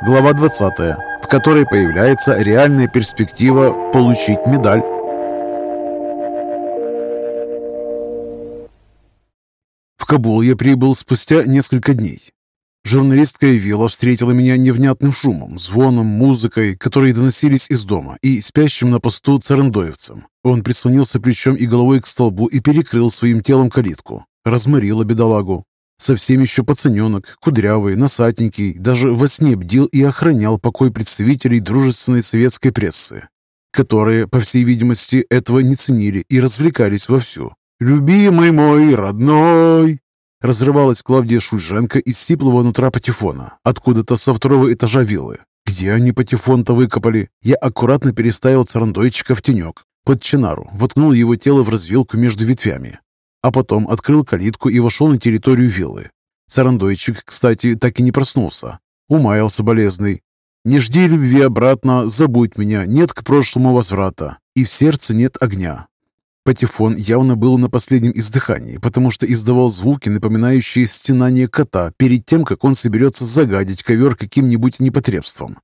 глава 20, в которой появляется реальная перспектива получить медаль. В Кабул я прибыл спустя несколько дней. Журналистская вилла встретила меня невнятным шумом, звоном, музыкой, которые доносились из дома, и спящим на посту царандоевцем. Он прислонился плечом и головой к столбу и перекрыл своим телом калитку. Разморила бедолагу. Совсем еще пацаненок, кудрявый, носатенький, даже во сне бдил и охранял покой представителей дружественной советской прессы, которые, по всей видимости, этого не ценили и развлекались вовсю. «Любимый мой, родной!» Разрывалась Клавдия Шульженко из сиплого нутра патефона, откуда-то со второго этажа виллы. Где они патефон-то выкопали? Я аккуратно переставил царандойчика в тенек, под чинару, воткнул его тело в развилку между ветвями, а потом открыл калитку и вошел на территорию виллы. Царандойчик, кстати, так и не проснулся. Умаялся болезный. «Не жди любви обратно, забудь меня, нет к прошлому возврата, и в сердце нет огня». Патефон явно был на последнем издыхании, потому что издавал звуки, напоминающие стенание кота перед тем, как он соберется загадить ковер каким-нибудь непотребством.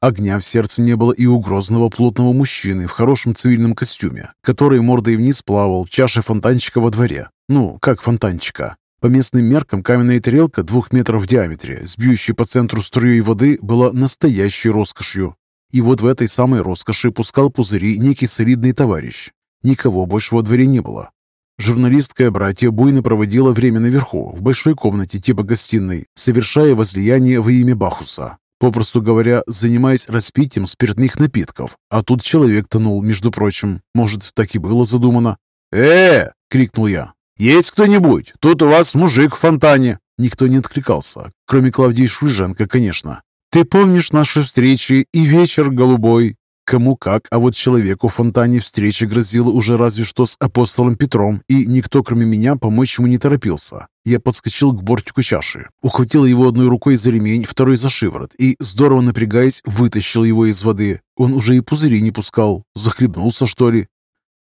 Огня в сердце не было и у грозного плотного мужчины в хорошем цивильном костюме, который мордой вниз плавал в чаше фонтанчика во дворе. Ну, как фонтанчика. По местным меркам каменная тарелка двух метров в диаметре, с бьющей по центру струей воды, была настоящей роскошью. И вот в этой самой роскоши пускал пузыри некий солидный товарищ. Никого больше во дворе не было. Журналистское братья буйно проводила время наверху, в большой комнате типа гостиной, совершая возлияние во имя Бахуса. Попросту говоря, занимаясь распитием спиртных напитков. А тут человек тонул, между прочим. Может, так и было задумано. «Э!» — крикнул я. «Есть кто-нибудь? Тут у вас мужик в фонтане!» Никто не откликался, кроме Клавдии Шульженко, конечно. «Ты помнишь наши встречи и вечер голубой?» Кому как, а вот человеку в фонтане встреча грозила уже разве что с апостолом Петром, и никто, кроме меня, помочь ему не торопился. Я подскочил к бортику чаши, ухватил его одной рукой за ремень, второй за шиворот, и, здорово напрягаясь, вытащил его из воды. Он уже и пузыри не пускал. Захлебнулся, что ли?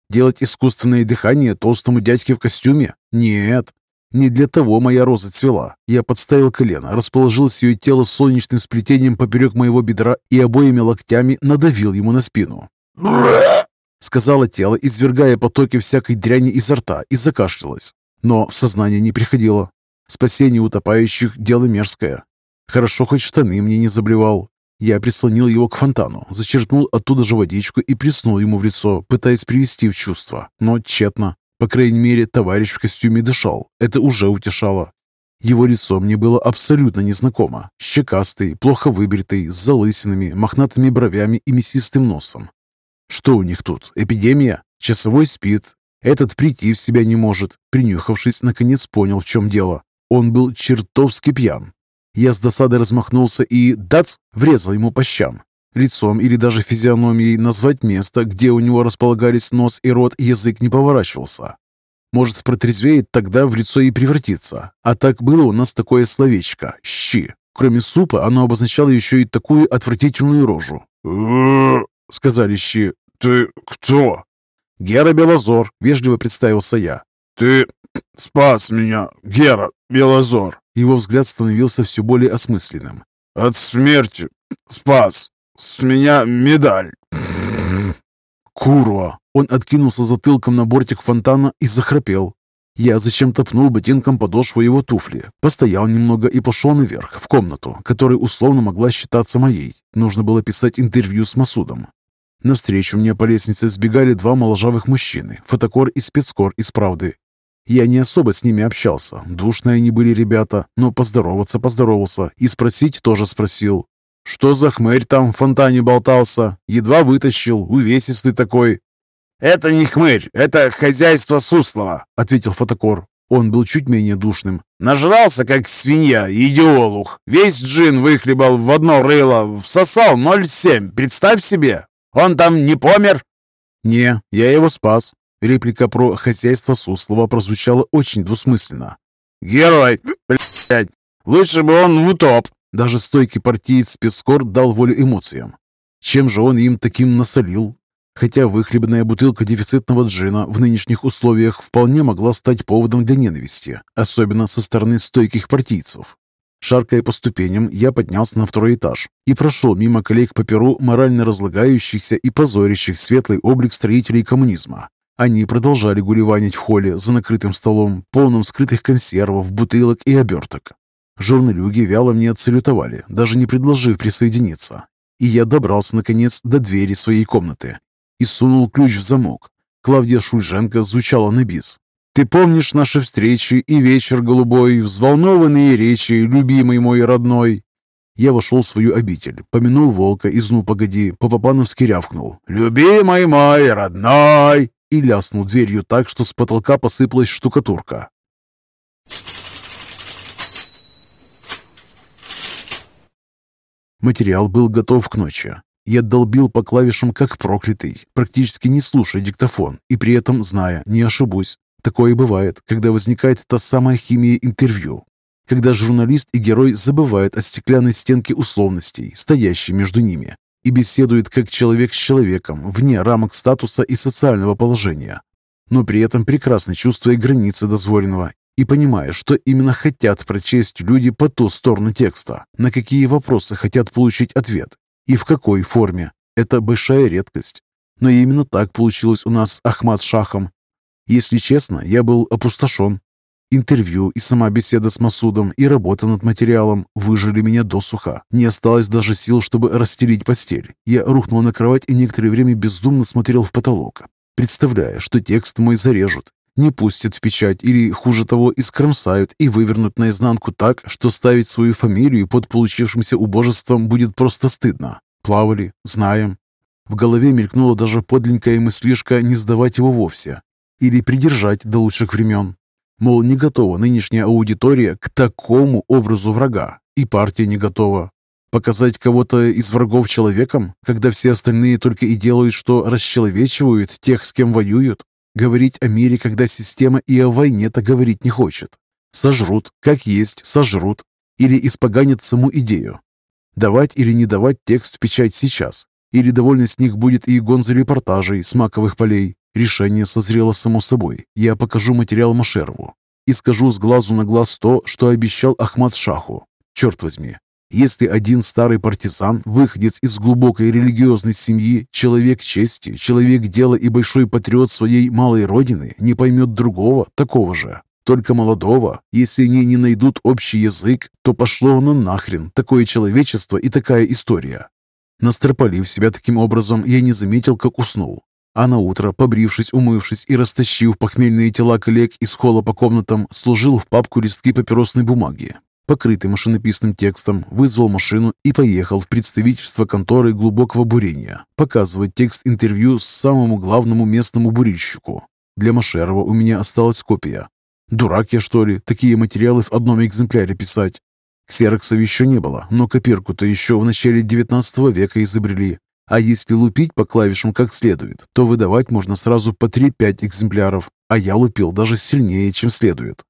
Делать искусственное дыхание толстому дядьке в костюме? Нет, не для того моя роза цвела. Я подставил колено, расположил ее тело солнечным сплетением поперек моего бедра и обоими локтями надавил ему на спину. Сказала тело, извергая потоки всякой дряни изо рта, и закашлялась. Но в сознание не приходило. Спасение утопающих – дело мерзкое. Хорошо, хоть штаны мне не заблевал. Я прислонил его к фонтану, зачерпнул оттуда же водичку и приснул ему в лицо, пытаясь привести в чувство, но тщетно. По крайней мере, товарищ в костюме дышал. Это уже утешало. Его лицо мне было абсолютно незнакомо. Щекастый, плохо выбритый, с залысинами, мохнатыми бровями и мясистым носом. Что у них тут? Эпидемия? Часовой спит. Этот прийти в себя не может. Принюхавшись, наконец понял, в чем дело. Он был чертовски пьян. Я с досадой размахнулся и, дац, врезал ему по щам лицом или даже физиономией назвать место, где у него располагались нос и рот, язык не поворачивался. Может, протрезвеет, тогда в лицо и превратится. А так было у нас такое словечко «щи». Кроме супа, оно обозначало еще и такую отвратительную рожу. сказали щи. «Ты кто?» «Гера Белозор», — вежливо представился я. «Ты спас меня, Гера Белозор!» Его взгляд становился все более осмысленным. «От смерти спас!» С меня медаль. Курва! Он откинулся затылком на бортик фонтана и захрапел. Я зачем-то пнул ботинком подошву его туфли, постоял немного и пошел наверх, в комнату, которая условно могла считаться моей. Нужно было писать интервью с Масудом. Навстречу мне по лестнице сбегали два моложавых мужчины, фотокор и спецкор из «Правды». Я не особо с ними общался, душные они были ребята, но поздороваться поздоровался и спросить тоже спросил. Что за хмырь там в фонтане болтался? Едва вытащил, увесистый такой. «Это не хмырь, это хозяйство Суслова», — ответил фотокор. Он был чуть менее душным. «Нажрался, как свинья, идеолух. Весь джин выхлебал в одно рыло, всосал 0,7, представь себе. Он там не помер?» «Не, я его спас». Реплика про хозяйство Суслова прозвучала очень двусмысленно. «Герой, блядь, лучше бы он в утоп». Даже стойкий партиец Пескор дал волю эмоциям. Чем же он им таким насолил? Хотя выхлебанная бутылка дефицитного джина в нынешних условиях вполне могла стать поводом для ненависти, особенно со стороны стойких партийцев. Шаркая по ступеням, я поднялся на второй этаж и прошел мимо коллег по перу морально разлагающихся и позорящих светлый облик строителей коммунизма. Они продолжали гулеванить в холле за накрытым столом, полным скрытых консервов, бутылок и оберток. Журналюги вяло мне отсалютовали, даже не предложив присоединиться. И я добрался, наконец, до двери своей комнаты и сунул ключ в замок. Клавдия Шульженко звучала на бис. «Ты помнишь наши встречи и вечер голубой, взволнованные речи, любимый мой родной?» Я вошел в свою обитель, помянул волка из «Ну, погоди», по-папановски рявкнул. «Любимый мой родной!» и ляснул дверью так, что с потолка посыпалась штукатурка. Материал был готов к ночи. Я долбил по клавишам как проклятый, практически не слушая диктофон и при этом зная, не ошибусь. Такое бывает, когда возникает та самая химия интервью, когда журналист и герой забывают о стеклянной стенке условностей, стоящей между ними, и беседуют как человек с человеком, вне рамок статуса и социального положения, но при этом прекрасно чувствуя границы дозволенного и понимая, что именно хотят прочесть люди по ту сторону текста, на какие вопросы хотят получить ответ и в какой форме. Это большая редкость. Но именно так получилось у нас с Ахмад Шахом. Если честно, я был опустошен. Интервью и сама беседа с Масудом и работа над материалом выжили меня досуха. Не осталось даже сил, чтобы расстелить постель. Я рухнул на кровать и некоторое время бездумно смотрел в потолок, представляя, что текст мой зарежут, не пустят в печать или, хуже того, искромсают и вывернут наизнанку так, что ставить свою фамилию под получившимся убожеством будет просто стыдно. Плавали, знаем. В голове мелькнула даже подленькая мыслишка не сдавать его вовсе или придержать до лучших времен. Мол, не готова нынешняя аудитория к такому образу врага, и партия не готова. Показать кого-то из врагов человеком, когда все остальные только и делают, что расчеловечивают тех, с кем воюют? Говорить о мире, когда система и о войне-то говорить не хочет. Сожрут, как есть, сожрут. Или испоганят саму идею. Давать или не давать текст в печать сейчас. Или довольно с них будет и гонза репортажей с маковых полей. Решение созрело само собой. Я покажу материал Машерову. И скажу с глазу на глаз то, что обещал Ахмад Шаху. Черт возьми, если один старый партизан, выходец из глубокой религиозной семьи, человек чести, человек дела и большой патриот своей малой родины, не поймет другого, такого же, только молодого, если они не найдут общий язык, то пошло оно нахрен, такое человечество и такая история. Настропалив себя таким образом, я не заметил, как уснул. А на утро, побрившись, умывшись и растащив похмельные тела коллег из холла по комнатам, сложил в папку листки папиросной бумаги, покрытый машинописным текстом, вызвал машину и поехал в представительство конторы глубокого бурения, показывать текст интервью самому главному местному бурильщику. Для Машерова у меня осталась копия. Дурак я, что ли, такие материалы в одном экземпляре писать? Ксероксов еще не было, но копирку-то еще в начале XIX века изобрели. А если лупить по клавишам как следует, то выдавать можно сразу по 3-5 экземпляров, а я лупил даже сильнее, чем следует.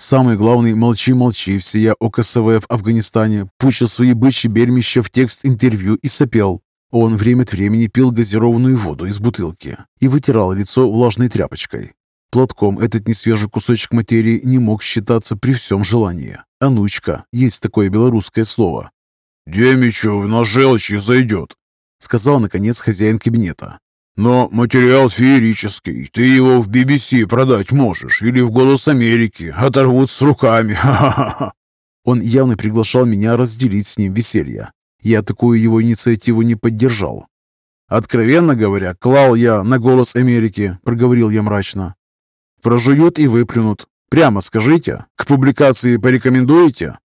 Самый главный «молчи-молчи» всея ОКСВ в Афганистане пучил свои бычьи бельмища в текст интервью и сопел. Он время от времени пил газированную воду из бутылки и вытирал лицо влажной тряпочкой. Платком этот несвежий кусочек материи не мог считаться при всем желании. «Анучка» — есть такое белорусское слово. «Демичу на желчи зайдет», — сказал, наконец, хозяин кабинета. Но материал феерический. Ты его в BBC продать можешь или в «Голос Америки». Оторвут с руками. Ха-ха-ха. Он явно приглашал меня разделить с ним веселье. Я такую его инициативу не поддержал. «Откровенно говоря, клал я на «Голос Америки», — проговорил я мрачно. «Прожуют и выплюнут. Прямо скажите, к публикации порекомендуете?»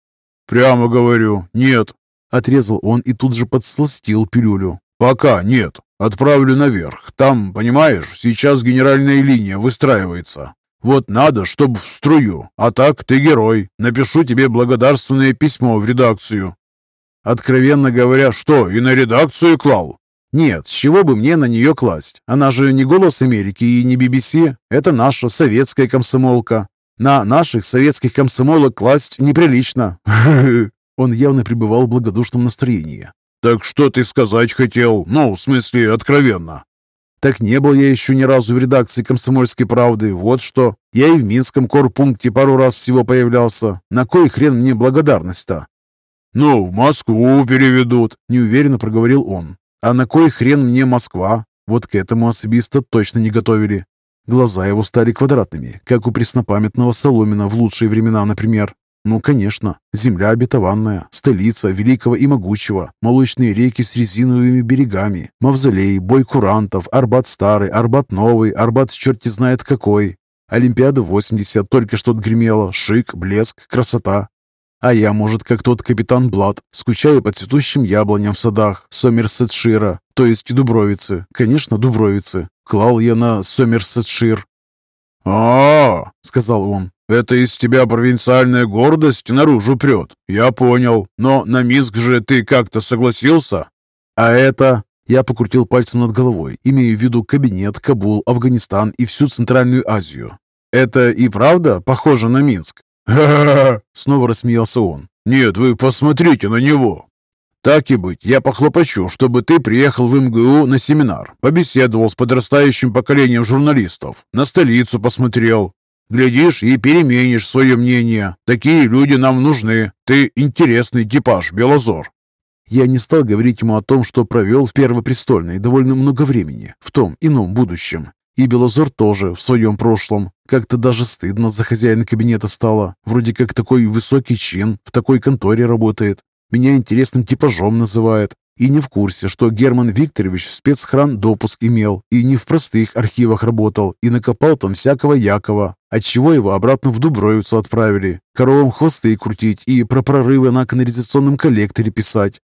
«Прямо говорю, нет», — отрезал он и тут же подсластил пилюлю. «Пока нет. Отправлю наверх. Там, понимаешь, сейчас генеральная линия выстраивается. Вот надо, чтоб в струю. А так ты герой. Напишу тебе благодарственное письмо в редакцию. Откровенно говоря, что, и на редакцию клал? Нет, с чего бы мне на нее класть? Она же не «Голос Америки» и не BBC. Это наша советская комсомолка. На наших советских комсомолок класть неприлично. Он явно пребывал в благодушном настроении. «Так что ты сказать хотел? Ну, в смысле, откровенно?» Так не был я еще ни разу в редакции «Комсомольской правды». Вот что. Я и в Минском корпункте пару раз всего появлялся. На кой хрен мне благодарность-то? «Ну, в Москву переведут», — неуверенно проговорил он. «А на кой хрен мне Москва?» Вот к этому особиста точно не готовили. Глаза его стали квадратными, как у преснопамятного Соломина в лучшие времена, например. Ну, конечно, земля обетованная, столица великого и могучего, молочные реки с резиновыми берегами, мавзолей, бой курантов, Арбат старый, Арбат новый, Арбат черти знает какой. Олимпиада 80 только что отгремела, шик, блеск, красота. А я, может, как тот капитан Блад, скучаю по цветущим яблоням в садах Сомерсетшира, то есть Дубровицы. Конечно, Дубровицы. Клал я на Сомерсетшир. а, сказал он, — «это из тебя провинциальная гордость наружу прет. Я понял. Но на Минск же ты как-то согласился?» «А это...» Я покрутил пальцем над головой, имея в виду кабинет, Кабул, Афганистан и всю Центральную Азию. «Это и правда похоже на Минск?» Снова рассмеялся он. «Нет, вы посмотрите на него!» «Так и быть, я похлопочу, чтобы ты приехал в МГУ на семинар, побеседовал с подрастающим поколением журналистов, на столицу посмотрел. Глядишь и переменишь свое мнение. Такие люди нам нужны. Ты интересный типаж, Белозор». Я не стал говорить ему о том, что провел в Первопрестольной довольно много времени, в том ином будущем. И Белозор тоже в своем прошлом. Как-то даже стыдно за хозяина кабинета стало. Вроде как такой высокий чин в такой конторе работает. Меня интересным типажом называет. И не в курсе, что Герман Викторович в спецхран допуск имел, и не в простых архивах работал, и накопал там всякого Якова, отчего его обратно в Дубровицу отправили, коровам хвосты крутить и про прорывы на канализационном коллекторе писать.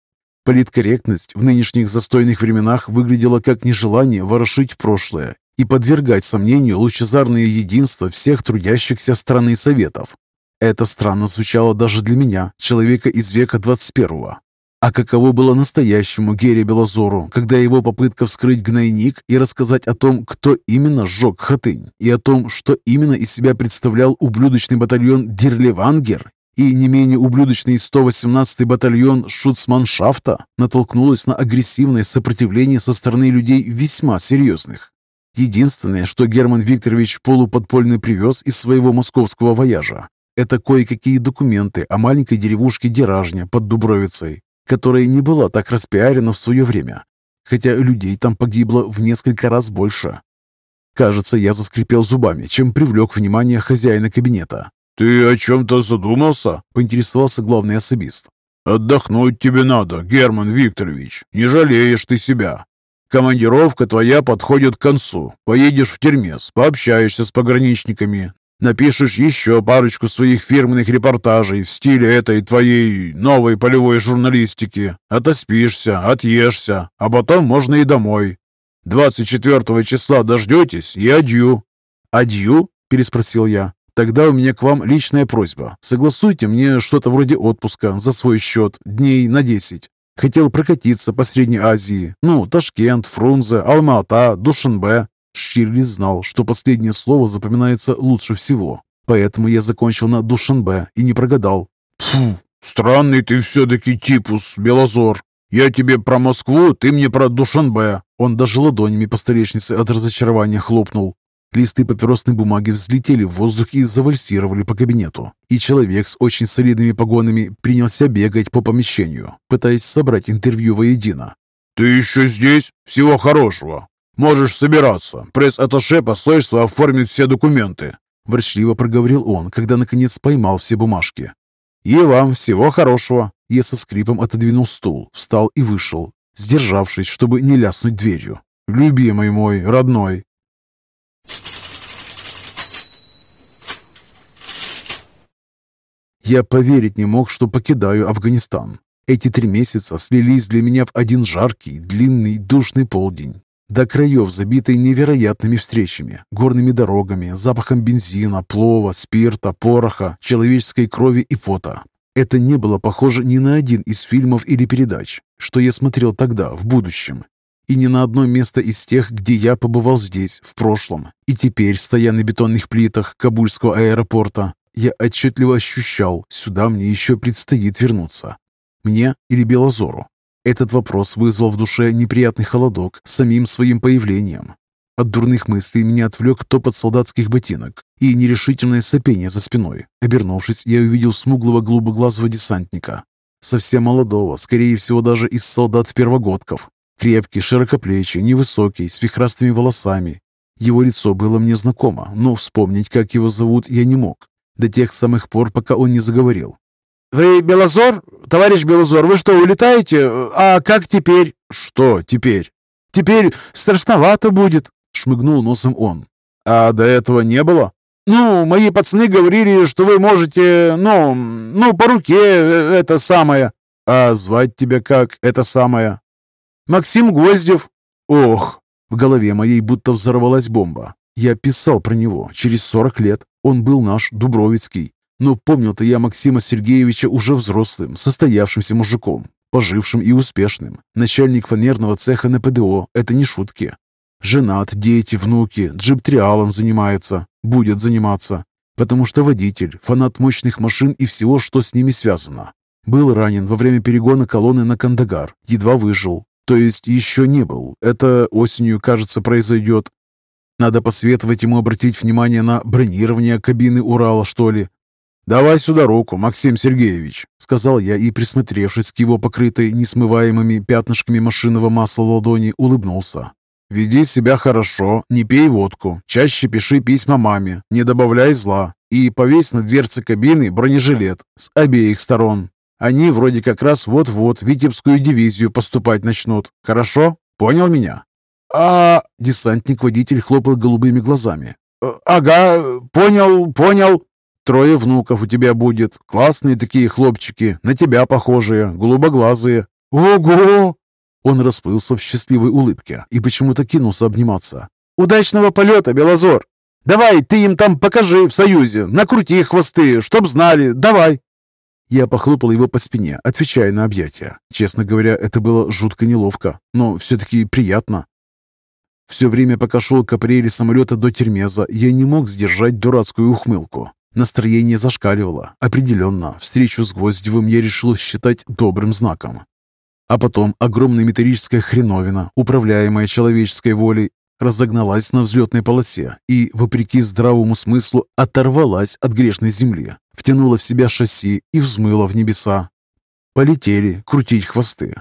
Политкорректность в нынешних застойных временах выглядела как нежелание ворошить прошлое и подвергать сомнению лучезарное единство всех трудящихся страны Советов. Это странно звучало даже для меня, человека из века 21-го. А каково было настоящему Гере Белозору, когда его попытка вскрыть гнойник и рассказать о том, кто именно сжег Хатынь, и о том, что именно из себя представлял ублюдочный батальон Дирлевангер и не менее ублюдочный 118-й батальон Шуцманшафта, натолкнулась на агрессивное сопротивление со стороны людей весьма серьезных. Единственное, что Герман Викторович полуподпольно привез из своего московского вояжа, это кое-какие документы о маленькой деревушке Деражня под Дубровицей, которая не была так распиарена в свое время, хотя людей там погибло в несколько раз больше. Кажется, я заскрипел зубами, чем привлек внимание хозяина кабинета. «Ты о чем-то задумался?» – поинтересовался главный особист. «Отдохнуть тебе надо, Герман Викторович. Не жалеешь ты себя. Командировка твоя подходит к концу. Поедешь в Термес, пообщаешься с пограничниками, напишешь еще парочку своих фирменных репортажей в стиле этой твоей новой полевой журналистики, отоспишься, отъешься, а потом можно и домой. 24 числа дождетесь и адью». «Адью?» – переспросил я. «Тогда у меня к вам личная просьба. Согласуйте мне что-то вроде отпуска за свой счет дней на 10. Хотел прокатиться по Средней Азии. Ну, Ташкент, Фрунзе, Алма-Ата, Душанбе. Штирлиц знал, что последнее слово запоминается лучше всего. Поэтому я закончил на Душанбе и не прогадал. Фу, странный ты все-таки типус, Белозор. Я тебе про Москву, ты мне про Душанбе. Он даже ладонями по столешнице от разочарования хлопнул. Листы папиросной бумаги взлетели в воздух и завальсировали по кабинету. И человек с очень солидными погонами принялся бегать по помещению, пытаясь собрать интервью воедино. «Ты еще здесь? Всего хорошего. Можешь собираться. Пресс-атташе посольства оформит все документы». Ворчливо проговорил он, когда наконец поймал все бумажки. «И вам всего хорошего!» Я со скрипом отодвинул стул, встал и вышел, сдержавшись, чтобы не ляснуть дверью. «Любимый мой, родной, Я поверить не мог, что покидаю Афганистан. Эти три месяца слились для меня в один жаркий, длинный, душный полдень. До краев забитый невероятными встречами, горными дорогами, запахом бензина, плова, спирта, пороха, человеческой крови и фото. Это не было похоже ни на один из фильмов или передач, что я смотрел тогда, в будущем. И ни на одно место из тех, где я побывал здесь, в прошлом. И теперь, стоя на бетонных плитах Кабульского аэропорта, я отчетливо ощущал, сюда мне еще предстоит вернуться. Мне или Белозору? Этот вопрос вызвал в душе неприятный холодок самим своим появлением. От дурных мыслей меня отвлек топот солдатских ботинок и нерешительное сопение за спиной. Обернувшись, я увидел смуглого голубоглазого десантника. Совсем молодого, скорее всего, даже из солдат-первогодков. Крепкий, широкоплечий, невысокий, с вихрастыми волосами. Его лицо было мне знакомо, но вспомнить, как его зовут, я не мог. До тех самых пор, пока он не заговорил. «Вы Белозор? Товарищ Белозор, вы что, улетаете? А как теперь?» «Что теперь?» «Теперь страшновато будет», — шмыгнул носом он. «А до этого не было?» «Ну, мои пацаны говорили, что вы можете, ну, ну, по руке э, это самое». «А звать тебя как это самое?» «Максим Гвоздев». «Ох!» В голове моей будто взорвалась бомба. Я писал про него через 40 лет. Он был наш, Дубровицкий. Но помнил-то я Максима Сергеевича уже взрослым, состоявшимся мужиком, пожившим и успешным. Начальник фанерного цеха на ПДО – это не шутки. Женат, дети, внуки, джип-триалом занимается, будет заниматься. Потому что водитель, фанат мощных машин и всего, что с ними связано. Был ранен во время перегона колонны на Кандагар, едва выжил. То есть еще не был. Это осенью, кажется, произойдет. Надо посоветовать ему обратить внимание на бронирование кабины Урала, что ли. «Давай сюда руку, Максим Сергеевич», — сказал я и, присмотревшись к его покрытой несмываемыми пятнышками машинного масла ладони, улыбнулся. «Веди себя хорошо, не пей водку, чаще пиши письма маме, не добавляй зла и повесь на дверце кабины бронежилет с обеих сторон. Они вроде как раз вот-вот Витебскую дивизию поступать начнут. Хорошо? Понял меня?» «А...» — десантник-водитель хлопал голубыми глазами. «Ага, понял, понял». Трое внуков у тебя будет. Классные такие хлопчики, на тебя похожие, голубоглазые. Ого! Он расплылся в счастливой улыбке и почему-то кинулся обниматься. Удачного полета, Белозор! Давай, ты им там покажи в Союзе, накрути хвосты, чтоб знали, давай!» Я похлопал его по спине, отвечая на объятия. Честно говоря, это было жутко неловко, но все-таки приятно. Все время, пока шел к апреле самолета до Термеза, я не мог сдержать дурацкую ухмылку. Настроение зашкаливало. Определенно, встречу с Гвоздевым я решил считать добрым знаком. А потом огромная металлическая хреновина, управляемая человеческой волей, разогналась на взлетной полосе и, вопреки здравому смыслу, оторвалась от грешной земли, втянула в себя шасси и взмыла в небеса. Полетели крутить хвосты.